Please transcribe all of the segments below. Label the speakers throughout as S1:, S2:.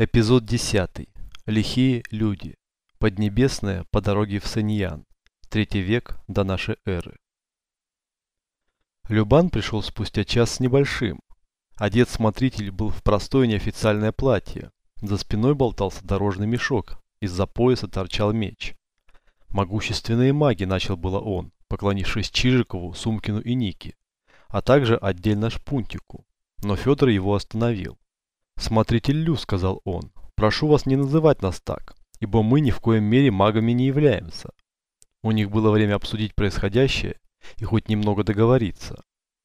S1: Эпизод 10. Лихие люди. Поднебесная по дороге в Саньян. Третий век до нашей эры. Любан пришел спустя час с небольшим. Одет смотритель был в простое неофициальное платье. За спиной болтался дорожный мешок. Из-за пояса торчал меч. Могущественные маги, начал было он, поклонившись Чижикову, Сумкину и Нике, а также отдельно Шпунтику. Но Федор его остановил. «Смотритель Лю», — сказал он, — «прошу вас не называть нас так, ибо мы ни в коем мере магами не являемся». У них было время обсудить происходящее и хоть немного договориться.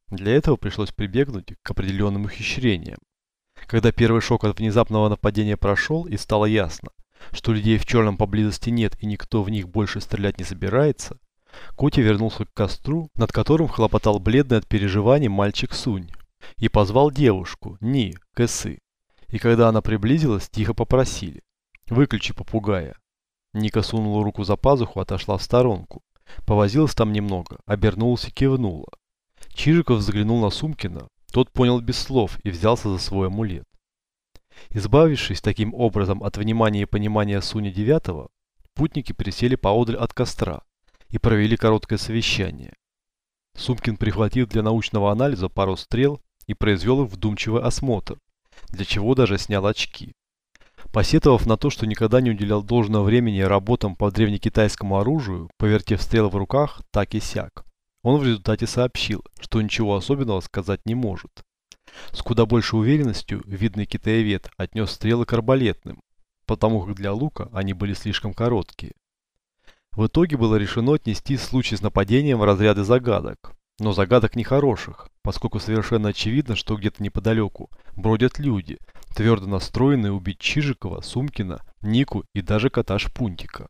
S1: Для этого пришлось прибегнуть к определенным ухищрениям. Когда первый шок от внезапного нападения прошел и стало ясно, что людей в черном поблизости нет и никто в них больше стрелять не собирается, Котя вернулся к костру, над которым хлопотал бледный от переживаний мальчик Сунь, и позвал девушку, Ни, Кэсы. И когда она приблизилась, тихо попросили. «Выключи попугая». Ника сунула руку за пазуху, отошла в сторонку. Повозилась там немного, обернулась и кивнула. Чижиков взглянул на Сумкина. Тот понял без слов и взялся за свой амулет. Избавившись таким образом от внимания и понимания Суни Девятого, путники присели поодаль от костра и провели короткое совещание. Сумкин прихватил для научного анализа пару стрел и произвел их вдумчивый осмотр, для чего даже снял очки. Посетовав на то, что никогда не уделял должного времени работам по древнекитайскому оружию, повертев стрелы в руках, так и сяк. Он в результате сообщил, что ничего особенного сказать не может. С куда большей уверенностью видный китаевед отнес стрелы к арбалетным, потому как для лука они были слишком короткие. В итоге было решено отнести случай с нападением в разряды загадок, но загадок нехороших, поскольку совершенно очевидно, что где-то неподалеку бродят люди, твердо настроенные убить Чижикова, Сумкина, Нику и даже кота Шпунтика.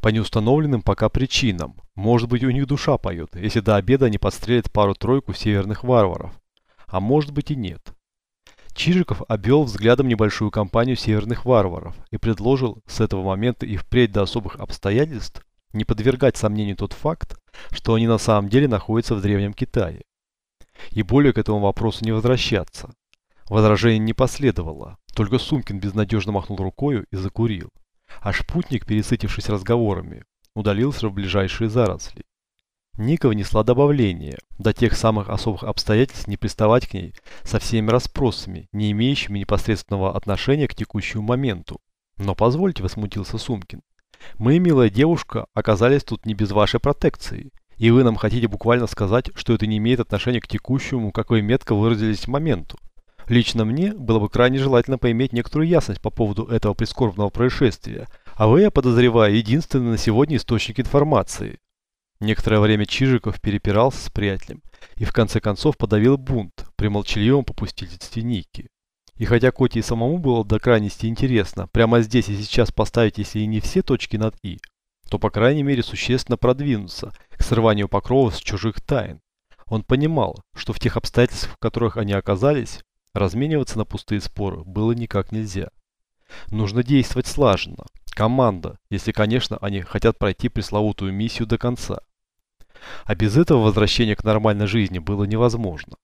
S1: По неустановленным пока причинам, может быть у них душа поет, если до обеда они подстрелят пару-тройку северных варваров, а может быть и нет. Чижиков обвел взглядом небольшую компанию северных варваров и предложил с этого момента и впредь до особых обстоятельств не подвергать сомнению тот факт, что они на самом деле находятся в Древнем Китае. И более к этому вопросу не возвращаться. Возражение не последовало, только Сумкин безнадежно махнул рукою и закурил. А Шпутник, пересытившись разговорами, удалился в ближайшие заросли. Ника внесла добавление, до тех самых особых обстоятельств не приставать к ней со всеми расспросами, не имеющими непосредственного отношения к текущему моменту. Но позвольте, возмутился Сумкин. Мы, милая девушка, оказались тут не без вашей протекции. И вы нам хотите буквально сказать, что это не имеет отношения к текущему, как вы метко выразились, моменту. Лично мне было бы крайне желательно поиметь некоторую ясность по поводу этого прискорбного происшествия, а вы, я подозреваю, единственный на сегодня источник информации. Некоторое время Чижиков перепирался с приятелем и в конце концов подавил бунт при молчаливом попустительстве Ники. И хотя Коте и самому было до крайности интересно прямо здесь и сейчас поставить, если и не все точки над «и», то по крайней мере существенно продвинуться к срыванию покровов с чужих тайн. Он понимал, что в тех обстоятельствах, в которых они оказались, размениваться на пустые споры было никак нельзя. Нужно действовать слаженно. Команда, если, конечно, они хотят пройти пресловутую миссию до конца. А без этого возвращение к нормальной жизни было невозможно.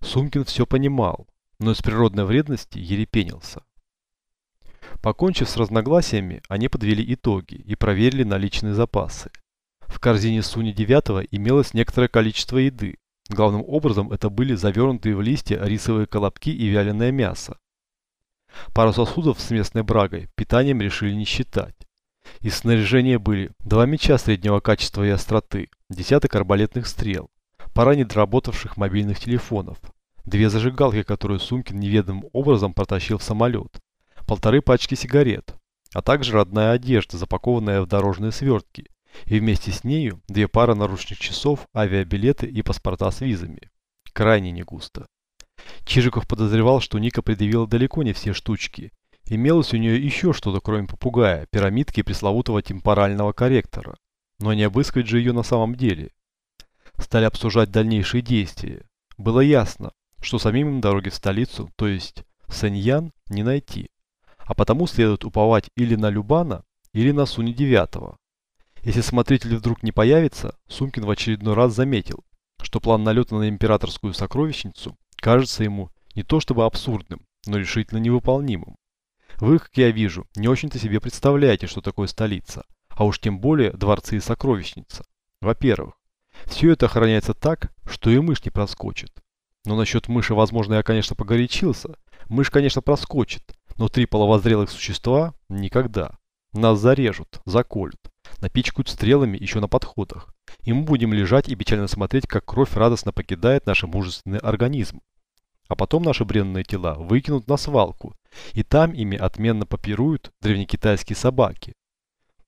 S1: Сумкин все понимал, но из природной вредности ерепенился. Покончив с разногласиями, они подвели итоги и проверили наличные запасы. В корзине Суни 9 имелось некоторое количество еды. Главным образом это были завернутые в листья рисовые колобки и вяленое мясо. Пару сосудов с местной брагой питанием решили не считать. Из снаряжения были два меча среднего качества и остроты, десяток арбалетных стрел, пара недоработавших мобильных телефонов, две зажигалки, которые Сумкин неведомым образом протащил в самолет, полторы пачки сигарет, а также родная одежда, запакованная в дорожные свертки, и вместе с нею две пары наручных часов, авиабилеты и паспорта с визами. Крайне не густо. Чижиков подозревал, что Ника предъявила далеко не все штучки. Имелось у нее еще что-то, кроме попугая, пирамидки и пресловутого темпорального корректора. Но не обыскать же ее на самом деле. Стали обсуждать дальнейшие действия. Было ясно, что самим им дороги в столицу, то есть Сэньян, не найти. А потому следует уповать или на Любана, или на Суни Девятого. Если смотритель вдруг не появится, Сумкин в очередной раз заметил, что план налета на императорскую сокровищницу кажется ему не то чтобы абсурдным, но решительно невыполнимым. Вы, как я вижу, не очень-то себе представляете, что такое столица, а уж тем более дворцы и сокровищница. Во-первых, все это охраняется так, что и мышь не проскочит. Но насчет мыши, возможно, я, конечно, погорячился. Мышь, конечно, проскочит, но три половозрелых существа – никогда. Нас зарежут, заколют, напичкают стрелами еще на подходах. И мы будем лежать и печально смотреть, как кровь радостно покидает наш мужественный организм. А потом наши бренные тела выкинут на свалку, и там ими отменно попируют древнекитайские собаки.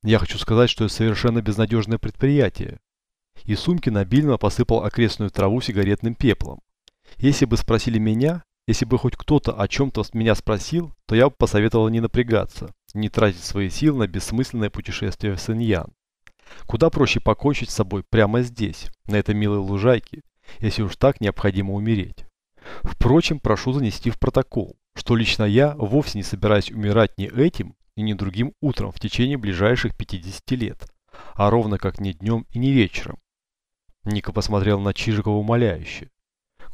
S1: Я хочу сказать, что это совершенно безнадежное предприятие. И Сумкин обильно посыпал окрестную траву сигаретным пеплом. Если бы спросили меня, если бы хоть кто-то о чем-то меня спросил, то я бы посоветовал не напрягаться, не тратить свои силы на бессмысленное путешествие в Синьян. Куда проще покончить с собой прямо здесь, на этой милой лужайке, если уж так необходимо умереть. Впрочем, прошу занести в протокол, что лично я вовсе не собираюсь умирать ни этим и ни другим утром в течение ближайших 50 лет, а ровно как не днем и не вечером. Ника посмотрел на Чижикова умоляюще.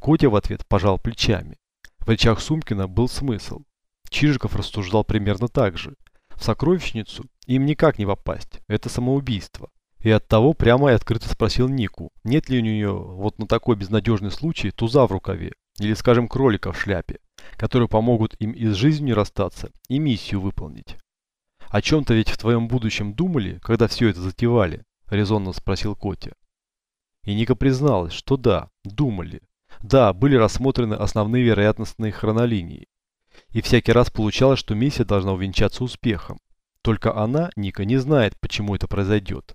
S1: Котя в ответ пожал плечами. В речах Сумкина был смысл. Чижиков рассуждал примерно так же. В сокровищницу им никак не попасть, это самоубийство. И оттого прямо и открыто спросил Нику, нет ли у нее вот на такой безнадежный случай туза в рукаве, или, скажем, кролика в шляпе, которые помогут им и с жизнью не расстаться, и миссию выполнить. «О чем-то ведь в твоем будущем думали, когда все это затевали?» – резонно спросил Котя. И Ника призналась, что да, думали. Да, были рассмотрены основные вероятностные хронолинии. И всякий раз получалось, что миссия должна увенчаться успехом. Только она, Ника, не знает, почему это произойдет.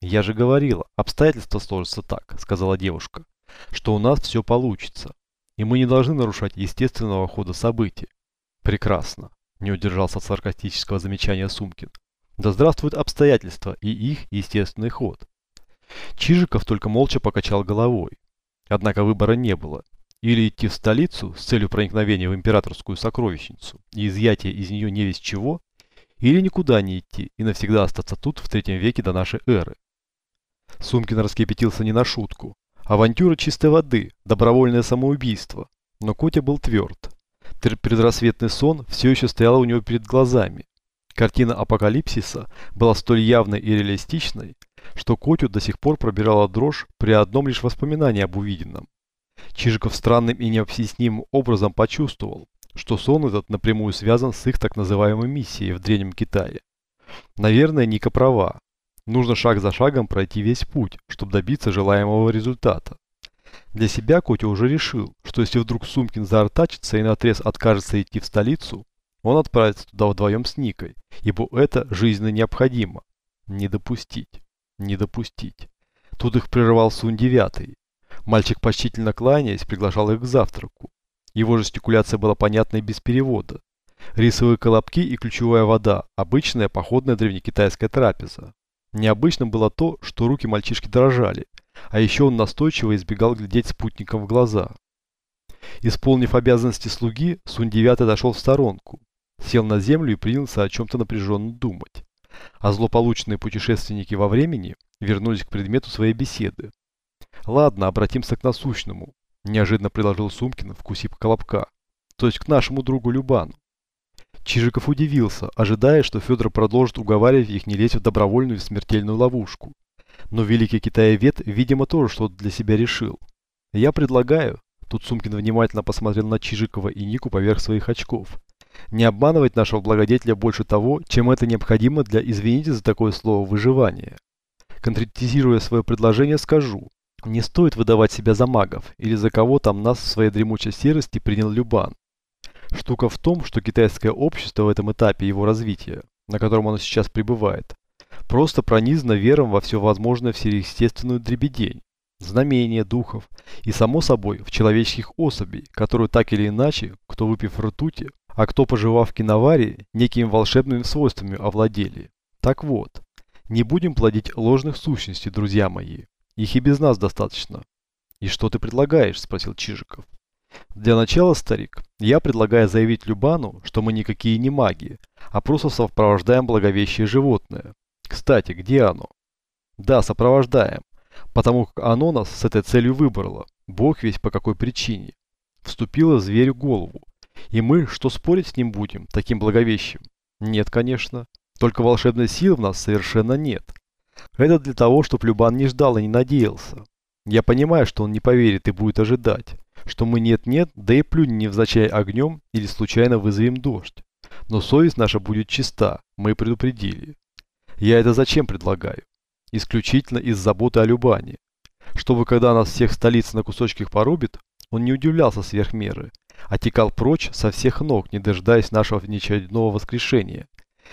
S1: «Я же говорила, обстоятельства сложатся так», – сказала девушка, – «что у нас все получится и мы не должны нарушать естественного хода событий. Прекрасно, не удержался от саркастического замечания Сумкин. Да здравствуют обстоятельства и их естественный ход. Чижиков только молча покачал головой. Однако выбора не было. Или идти в столицу с целью проникновения в императорскую сокровищницу и изъятия из нее не весь чего, или никуда не идти и навсегда остаться тут в третьем веке до нашей эры. Сумкин раскипятился не на шутку. Авантюра чистой воды, добровольное самоубийство. Но Котя был тверд. Предрассветный сон все еще стоял у него перед глазами. Картина апокалипсиса была столь явной и реалистичной, что Котю до сих пор пробирала дрожь при одном лишь воспоминании об увиденном. Чижиков странным и необъяснимым образом почувствовал, что сон этот напрямую связан с их так называемой миссией в Древнем Китае. Наверное, Ника права. Нужно шаг за шагом пройти весь путь, чтобы добиться желаемого результата. Для себя Котя уже решил, что если вдруг Сумкин заортачится и наотрез откажется идти в столицу, он отправится туда вдвоем с Никой, ибо это жизненно необходимо. Не допустить. Не допустить. Тут их прерывал Сунь Девятый. Мальчик, почтительно кланяясь, приглашал их к завтраку. Его жестикуляция была понятна и без перевода. Рисовые колобки и ключевая вода – обычная походная древнекитайская трапеза. Необычным было то, что руки мальчишки дрожали, а еще он настойчиво избегал глядеть спутникам в глаза. Исполнив обязанности слуги, Сунь Девятый дошел в сторонку, сел на землю и принялся о чем-то напряженно думать. А злополучные путешественники во времени вернулись к предмету своей беседы. «Ладно, обратимся к насущному», – неожиданно предложил Сумкин, вкусив колобка, то есть к нашему другу Любану. Чижиков удивился, ожидая, что Федор продолжит уговаривать их не лезть в добровольную смертельную ловушку. Но великий китаевед, видимо, тоже что-то для себя решил. Я предлагаю, тут Сумкин внимательно посмотрел на Чижикова и Нику поверх своих очков, не обманывать нашего благодетеля больше того, чем это необходимо для, извините за такое слово, выживания. Конкретизируя свое предложение, скажу, не стоит выдавать себя за магов, или за кого там нас в своей дремучей серости принял Любан. Штука в том, что китайское общество в этом этапе его развития, на котором оно сейчас пребывает, просто пронизано вером во все возможное всеестественную дребедень, знамения духов и, само собой, в человеческих особей, которые так или иначе, кто выпив ртути, а кто пожевав киноваре, некими волшебными свойствами овладели. Так вот, не будем плодить ложных сущностей, друзья мои. Их и без нас достаточно. «И что ты предлагаешь?» – спросил Чижиков. Для начала, старик, я предлагаю заявить Любану, что мы никакие не маги, а просто сопровождаем благовещее животное. Кстати, где оно? Да, сопровождаем, потому как оно нас с этой целью выбрало, бог весь по какой причине. Вступило зверю голову, И мы, что спорить с ним будем, таким благовещим? Нет, конечно. Только волшебной силы в нас совершенно нет. Это для того, чтобы Любан не ждал и не надеялся. Я понимаю, что он не поверит и будет ожидать, что мы нет-нет, да и плюнь невзначай огнем или случайно вызовем дождь. Но совесть наша будет чиста, мы предупредили. Я это зачем предлагаю? Исключительно из заботы о Любане. Чтобы когда нас всех столиц на кусочках порубит, он не удивлялся сверх меры, а прочь со всех ног, не дожидаясь нашего неочередного воскрешения,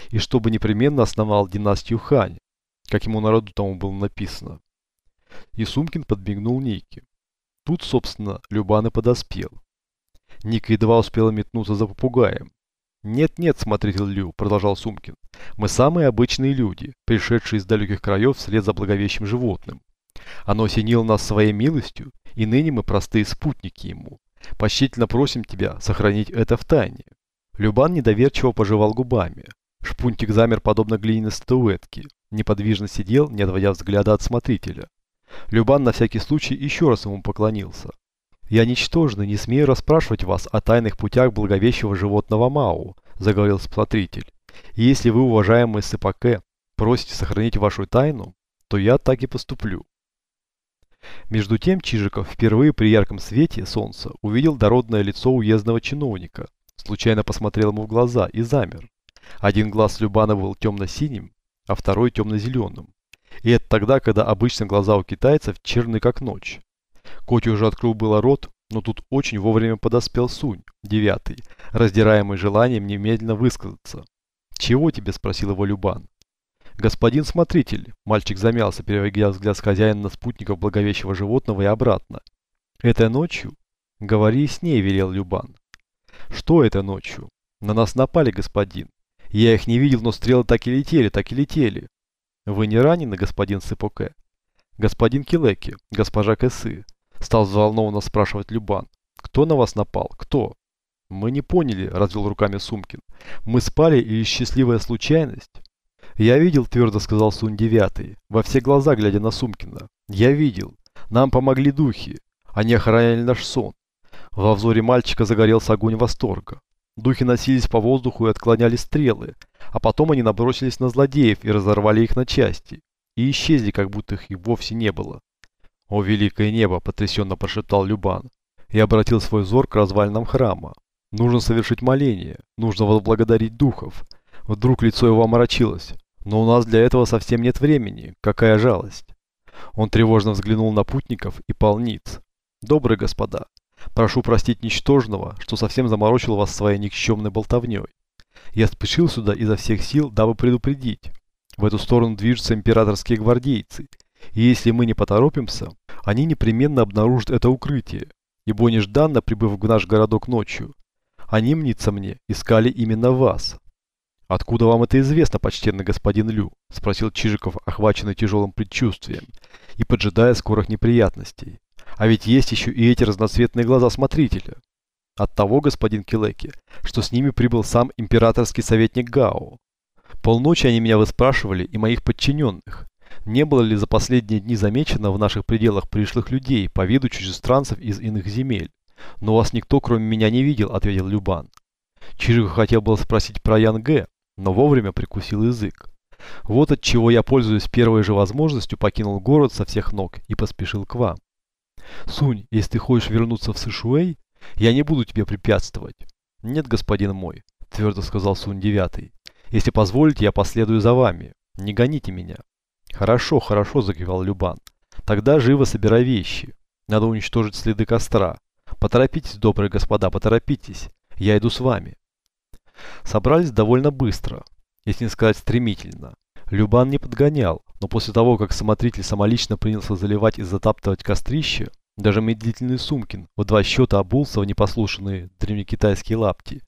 S1: и чтобы непременно основал династию Хань, как ему народу тому было написано. И Сумкин подбегнул Нике. Тут, собственно, Любан и подоспел. Ника едва успела метнуться за попугаем. «Нет-нет, смотритель Лю», — продолжал Сумкин, — «мы самые обычные люди, пришедшие из далеких краев вслед за благовещим животным. Оно осенило нас своей милостью, и ныне мы простые спутники ему. Почтительно просим тебя сохранить это в тайне». Любан недоверчиво пожевал губами. Шпунтик замер подобно глиняной статуэтке, неподвижно сидел, не отводя взгляда от смотрителя. Любан на всякий случай еще раз ему поклонился. «Я ничтожный, не смею расспрашивать вас о тайных путях благовещего животного Мау», заговорил смотритель. «И если вы, уважаемый Сыпаке, просите сохранить вашу тайну, то я так и поступлю». Между тем Чижиков впервые при ярком свете солнца увидел дородное лицо уездного чиновника, случайно посмотрел ему в глаза и замер. Один глаз Любана был темно-синим, а второй темно-зеленым. И это тогда, когда обычно глаза у китайцев черны как ночь. Котя уже открыл было рот, но тут очень вовремя подоспел Сунь, девятый, раздираемый желанием немедленно высказаться. «Чего тебе?» – спросил его Любан. «Господин смотритель», – мальчик замялся, переводя взгляд с хозяина на спутников благовещего животного и обратно. «Этой ночью?» «Говори с ней», – велел Любан. «Что это ночью?» «На нас напали, господин. Я их не видел, но стрелы так и летели, так и летели. Вы не ранены, господин Сыпоке? Господин Килеки, госпожа Кэсы. Стал взволнованно спрашивать Любан. Кто на вас напал? Кто? Мы не поняли, развел руками Сумкин. Мы спали или счастливая случайность? Я видел, твердо сказал Сунь Девятый, во все глаза глядя на Сумкина. Я видел. Нам помогли духи. Они охраняли наш сон. Во взоре мальчика загорелся огонь восторга. Духи носились по воздуху и отклоняли стрелы, а потом они набросились на злодеев и разорвали их на части. И исчезли, как будто их и вовсе не было. «О, великое небо!» – потрясенно прошептал Любан. И обратил свой взор к развалинам храма. «Нужно совершить моление, нужно возблагодарить духов». Вдруг лицо его омрачилось. «Но у нас для этого совсем нет времени. Какая жалость!» Он тревожно взглянул на путников и полниц. «Добрые господа, Прошу простить ничтожного, что совсем заморочил вас своей никчемной болтовней. Я спешил сюда изо всех сил, дабы предупредить. В эту сторону движутся императорские гвардейцы, и если мы не поторопимся, они непременно обнаружат это укрытие, ибо нежданно, прибыв в наш городок ночью, они, мнится мне, искали именно вас. «Откуда вам это известно, почтенный господин Лю?» – спросил Чижиков, охваченный тяжелым предчувствием и поджидая скорых неприятностей. А ведь есть еще и эти разноцветные глаза смотрителя. От того, господин Килеки, что с ними прибыл сам императорский советник Гао. Полночи они меня выспрашивали и моих подчиненных. Не было ли за последние дни замечено в наших пределах пришлых людей по виду чужестранцев из иных земель? Но вас никто, кроме меня, не видел, ответил Любан. Чижик хотел было спросить про Янге, но вовремя прикусил язык. Вот от чего я, пользуясь первой же возможностью, покинул город со всех ног и поспешил к вам. Сунь, если ты хочешь вернуться в Сышуэй, я не буду тебе препятствовать. Нет, господин мой, твердо сказал Сунь девятый. Если позволите, я последую за вами. Не гоните меня. Хорошо, хорошо, закивал Любан. Тогда живо собирай вещи. Надо уничтожить следы костра. Поторопитесь, добрые господа, поторопитесь. Я иду с вами. Собрались довольно быстро, если не сказать стремительно. Любан не подгонял, но после того, как смотритель самолично принялся заливать и затаптывать кострище, даже медлительный Сумкин в два счета обулся в непослушанные древнекитайские лапти.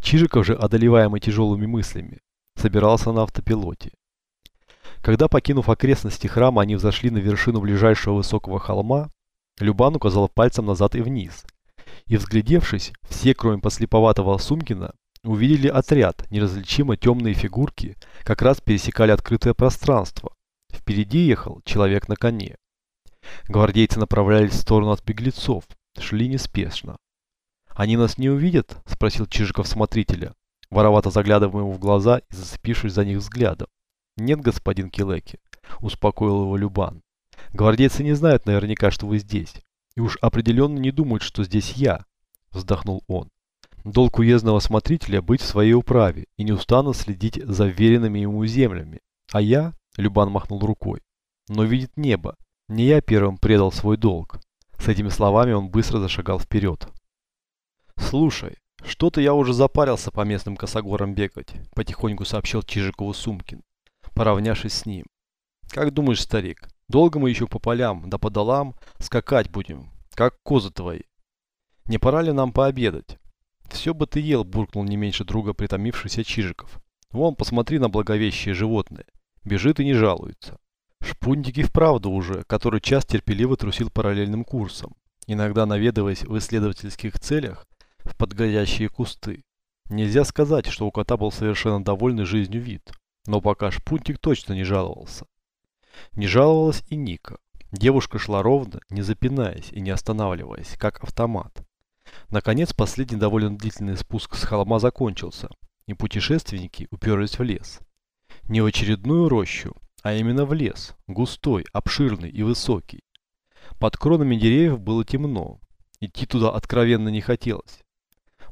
S1: Чижиков же, одолеваемый тяжелыми мыслями, собирался на автопилоте. Когда, покинув окрестности храма, они взошли на вершину ближайшего высокого холма, Любан указал пальцем назад и вниз. И, взглядевшись, все, кроме послеповатого Сумкина, увидели отряд, неразличимо темные фигурки, как раз пересекали открытое пространство. Впереди ехал человек на коне. Гвардейцы направлялись в сторону от беглецов, шли неспешно. «Они нас не увидят?» – спросил Чижиков смотрителя, воровато заглядывая ему в глаза и зацепившись за них взглядом. «Нет, господин Килеки», – успокоил его Любан. «Гвардейцы не знают наверняка, что вы здесь, и уж определенно не думают, что здесь я», – вздохнул он. «Долг уездного смотрителя быть в своей управе и неустанно следить за веренными ему землями. А я, – Любан махнул рукой, – но видит небо, не я первым предал свой долг». С этими словами он быстро зашагал вперед. «Слушай, что-то я уже запарился по местным косогорам бегать», – потихоньку сообщил Чижикову Сумкин, поравнявшись с ним. «Как думаешь, старик, долго мы еще по полям, да по долам скакать будем, как козы твои? Не пора ли нам пообедать?» «Все бы ты ел», – буркнул не меньше друга притомившийся Чижиков. «Вон, посмотри на благовещее животное. Бежит и не жалуется». Шпунтик и вправду уже, который час терпеливо трусил параллельным курсом, иногда наведываясь в исследовательских целях в подгорящие кусты. Нельзя сказать, что у кота был совершенно довольный жизнью вид, но пока Шпунтик точно не жаловался. Не жаловалась и Ника. Девушка шла ровно, не запинаясь и не останавливаясь, как автомат. Наконец, последний довольно длительный спуск с холма закончился, и путешественники уперлись в лес. Не в очередную рощу, а именно в лес, густой, обширный и высокий. Под кронами деревьев было темно, идти туда откровенно не хотелось.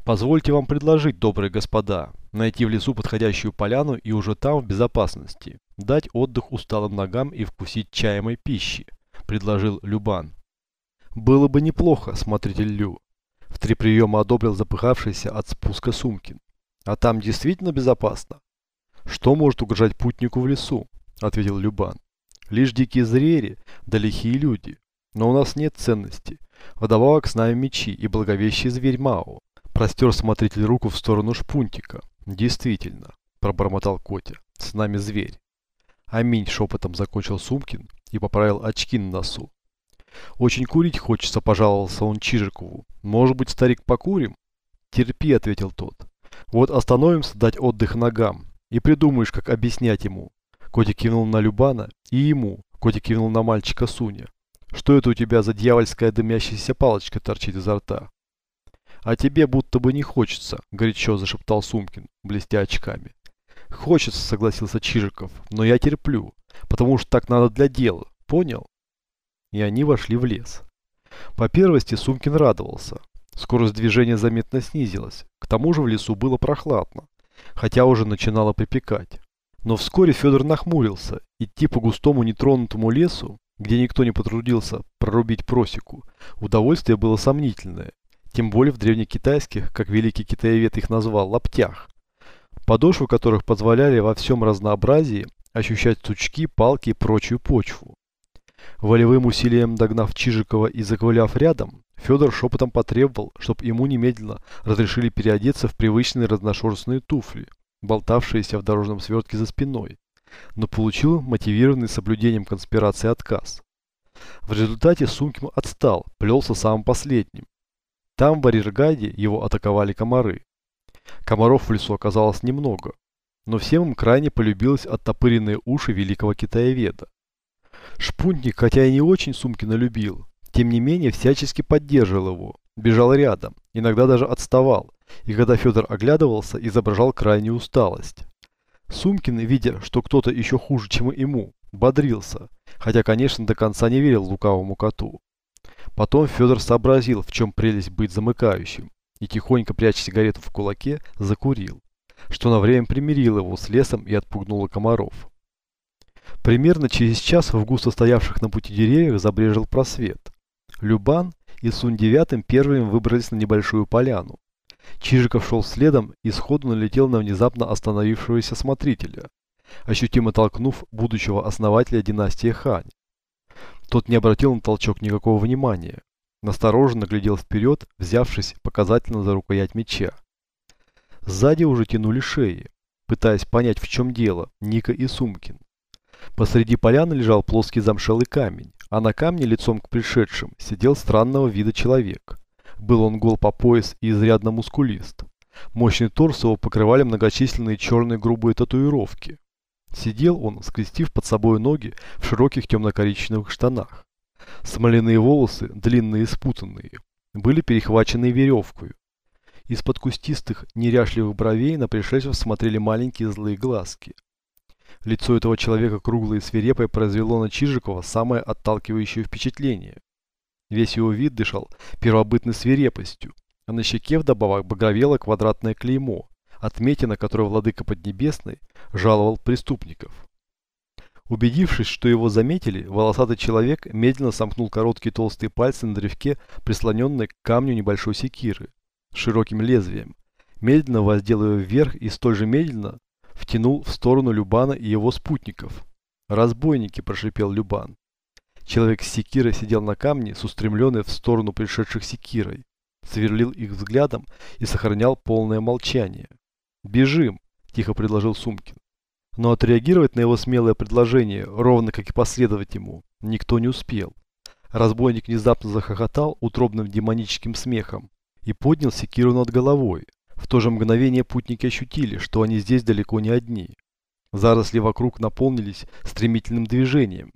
S1: Позвольте вам предложить, добрые господа, найти в лесу подходящую поляну и уже там в безопасности, дать отдых усталым ногам и вкусить чаемой пищи, предложил Любан. Было бы неплохо, смотритель Лю. В три приема одобрил запыхавшийся от спуска Сумкин. А там действительно безопасно? Что может угрожать путнику в лесу? Ответил Любан. Лишь дикие звери, да лихие люди. Но у нас нет ценности. Вдобавок с нами мечи и благовещий зверь Мао. Простер смотритель руку в сторону шпунтика. Действительно, пробормотал Котя. С нами зверь. Аминь, шепотом закончил Сумкин и поправил очки на носу. Очень курить хочется, пожаловался он Чижикову. Может быть, старик, покурим? Терпи, ответил тот. Вот остановимся дать отдых ногам. И придумаешь, как объяснять ему. Котик кивнул на Любана и ему. Котик кивнул на мальчика Суня. Что это у тебя за дьявольская дымящаяся палочка торчит изо рта? «А тебе будто бы не хочется», – горячо зашептал Сумкин, блестя очками. «Хочется», – согласился Чижиков, – «но я терплю, потому что так надо для дела, понял?» И они вошли в лес. По первости Сумкин радовался. Скорость движения заметно снизилась, к тому же в лесу было прохладно, хотя уже начинало припекать. Но вскоре Федор нахмурился, идти по густому нетронутому лесу, где никто не потрудился прорубить просеку, удовольствие было сомнительное, тем более в древнекитайских, как великий китаевед их назвал, лаптях, подошвы которых позволяли во всем разнообразии ощущать сучки, палки и прочую почву. Волевым усилием догнав Чижикова и заковыляв рядом, Федор шепотом потребовал, чтобы ему немедленно разрешили переодеться в привычные разношерстные туфли, болтавшиеся в дорожном свертке за спиной, но получил мотивированный соблюдением конспирации отказ. В результате Сумкин отстал, плелся самым последним, там, в Ариргаде, его атаковали комары. Комаров в лесу оказалось немного, но всем им крайне полюбилось оттопыренные уши великого китаеведа. Шпунтник, хотя и не очень Сумкина любил, тем не менее всячески поддерживал его, бежал рядом, иногда даже отставал, и когда Федор оглядывался, изображал крайнюю усталость. Сумкин, видя, что кто-то еще хуже, чем ему, бодрился, хотя, конечно, до конца не верил лукавому коту. Потом Федор сообразил, в чем прелесть быть замыкающим, и тихонько пряча сигарету в кулаке, закурил, что на время примирило его с лесом и отпугнуло комаров. Примерно через час в густо стоявших на пути деревьях забрежил просвет. Любан и Сунь девятым первыми выбрались на небольшую поляну. Чижиков шел следом и сходу налетел на внезапно остановившегося смотрителя, ощутимо толкнув будущего основателя династии Хань. Тот не обратил на толчок никакого внимания. Настороженно глядел вперед, взявшись показательно за рукоять меча. Сзади уже тянули шеи, пытаясь понять, в чем дело, Ника и Сумкин. Посреди поляны лежал плоский замшелый камень, а на камне лицом к пришедшим сидел странного вида человек. Был он гол по пояс и изрядно мускулист. Мощный торс его покрывали многочисленные черные грубые татуировки. Сидел он, скрестив под собой ноги в широких темно-коричневых штанах. Смоляные волосы, длинные и спутанные, были перехвачены веревкой. Из-под кустистых, неряшливых бровей на пришельцев смотрели маленькие злые глазки. Лицо этого человека круглое и свирепое произвело на Чижикова самое отталкивающее впечатление. Весь его вид дышал первобытной свирепостью, а на щеке вдобавок багровело квадратное клеймо, отметина которое владыка Поднебесный жаловал преступников. Убедившись, что его заметили, волосатый человек медленно сомкнул короткие толстые пальцы на древке, прислоненной к камню небольшой секиры, широким лезвием, медленно воздел ее вверх и столь же медленно втянул в сторону Любана и его спутников. «Разбойники!» – прошипел Любан. Человек с секирой сидел на камне с устремленной в сторону пришедших секирой, сверлил их взглядом и сохранял полное молчание. «Бежим!» – тихо предложил Сумкин. Но отреагировать на его смелое предложение, ровно как и последовать ему, никто не успел. Разбойник внезапно захохотал утробным демоническим смехом и поднял секиру над головой. В то же мгновение путники ощутили, что они здесь далеко не одни. Заросли вокруг наполнились стремительным движением.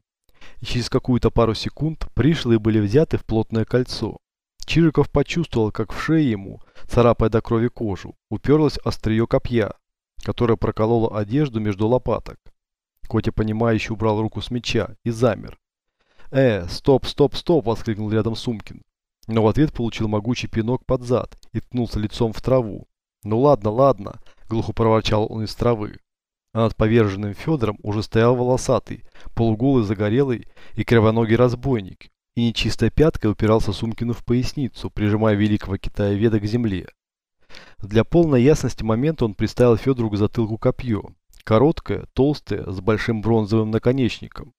S1: И через какую-то пару секунд пришлые были взяты в плотное кольцо. Чижиков почувствовал, как в шее ему, царапая до крови кожу, уперлось острие копья, которое прокололо одежду между лопаток. Котя, понимающе убрал руку с меча и замер. «Э, стоп, стоп, стоп!» – воскликнул рядом Сумкин но в ответ получил могучий пинок под зад и ткнулся лицом в траву. «Ну ладно, ладно», – глухо проворчал он из травы. А над поверженным Федором уже стоял волосатый, полуголый, загорелый и кривоногий разбойник, и нечистой пяткой упирался Сумкину в поясницу, прижимая великого Китая веда к земле. Для полной ясности момента он приставил Федору к затылку копье, короткое, толстое, с большим бронзовым наконечником.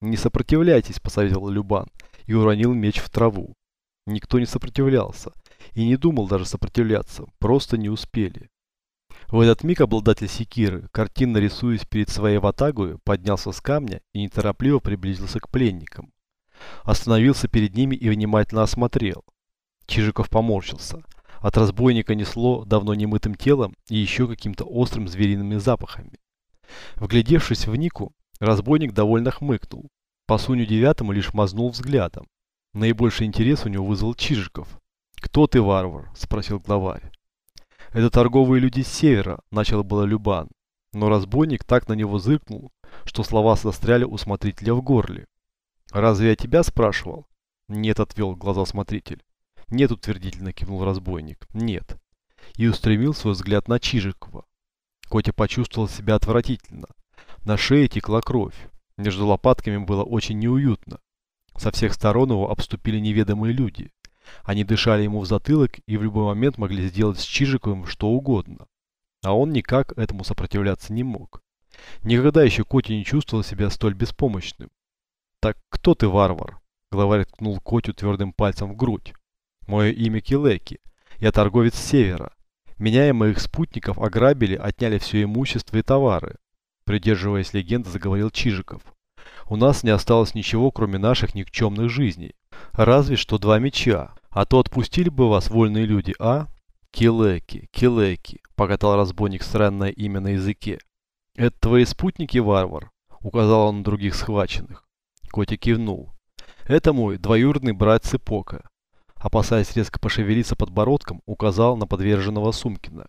S1: «Не сопротивляйтесь», – посоветовал Любан, и уронил меч в траву. Никто не сопротивлялся и не думал даже сопротивляться, просто не успели. В этот миг обладатель секиры, картинно рисуясь перед своей ватагой, поднялся с камня и неторопливо приблизился к пленникам. Остановился перед ними и внимательно осмотрел. Чижиков поморщился. От разбойника несло давно немытым телом и еще каким-то острым звериными запахами. Вглядевшись в Нику, разбойник довольно хмыкнул. По Суню девятому лишь мазнул взглядом. Наибольший интерес у него вызвал Чижиков. «Кто ты, варвар?» – спросил главарь. «Это торговые люди с севера», – начал было Любан. Но разбойник так на него зыркнул, что слова застряли у смотрителя в горле. «Разве я тебя спрашивал?» «Нет», – отвел глаза смотритель. «Нет», – утвердительно кивнул разбойник. «Нет». И устремил свой взгляд на Чижикова. Котя почувствовал себя отвратительно. На шее текла кровь. Между лопатками было очень неуютно. Со всех сторон его обступили неведомые люди. Они дышали ему в затылок и в любой момент могли сделать с Чижиковым что угодно. А он никак этому сопротивляться не мог. Никогда еще Котя не чувствовал себя столь беспомощным. «Так кто ты, варвар?» Главарь ткнул Котю твердым пальцем в грудь. «Мое имя Килеки. Я торговец севера. Меня и моих спутников ограбили, отняли все имущество и товары». Придерживаясь легенды, заговорил Чижиков у нас не осталось ничего, кроме наших никчемных жизней. Разве что два меча. А то отпустили бы вас, вольные люди, а? Килеки, Килеки, покатал разбойник странное имя на языке. Это твои спутники, варвар? Указал он на других схваченных. Котя кивнул. Это мой двоюродный брат Цепока. Опасаясь резко пошевелиться подбородком, указал на подверженного Сумкина.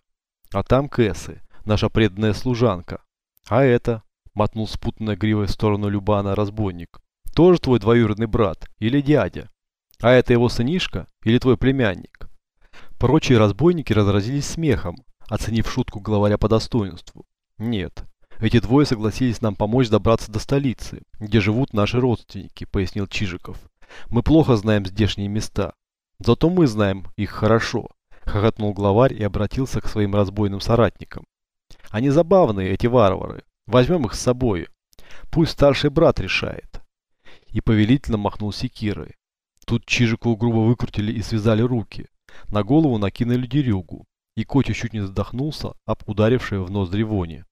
S1: А там Кэсы, наша преданная служанка. А это, мотнул спутанной гривой в сторону Любана разбойник. Тоже твой двоюродный брат или дядя? А это его сынишка или твой племянник? Прочие разбойники разразились смехом, оценив шутку главаря по достоинству. Нет, эти двое согласились нам помочь добраться до столицы, где живут наши родственники, пояснил Чижиков. Мы плохо знаем здешние места. Зато мы знаем их хорошо, хохотнул главарь и обратился к своим разбойным соратникам. Они забавные, эти варвары. Возьмем их с собой. Пусть старший брат решает. И повелительно махнул секирой. Тут Чижику грубо выкрутили и связали руки. На голову накинули дерюгу. И Котя чуть не задохнулся об ударившее в ноздри вони.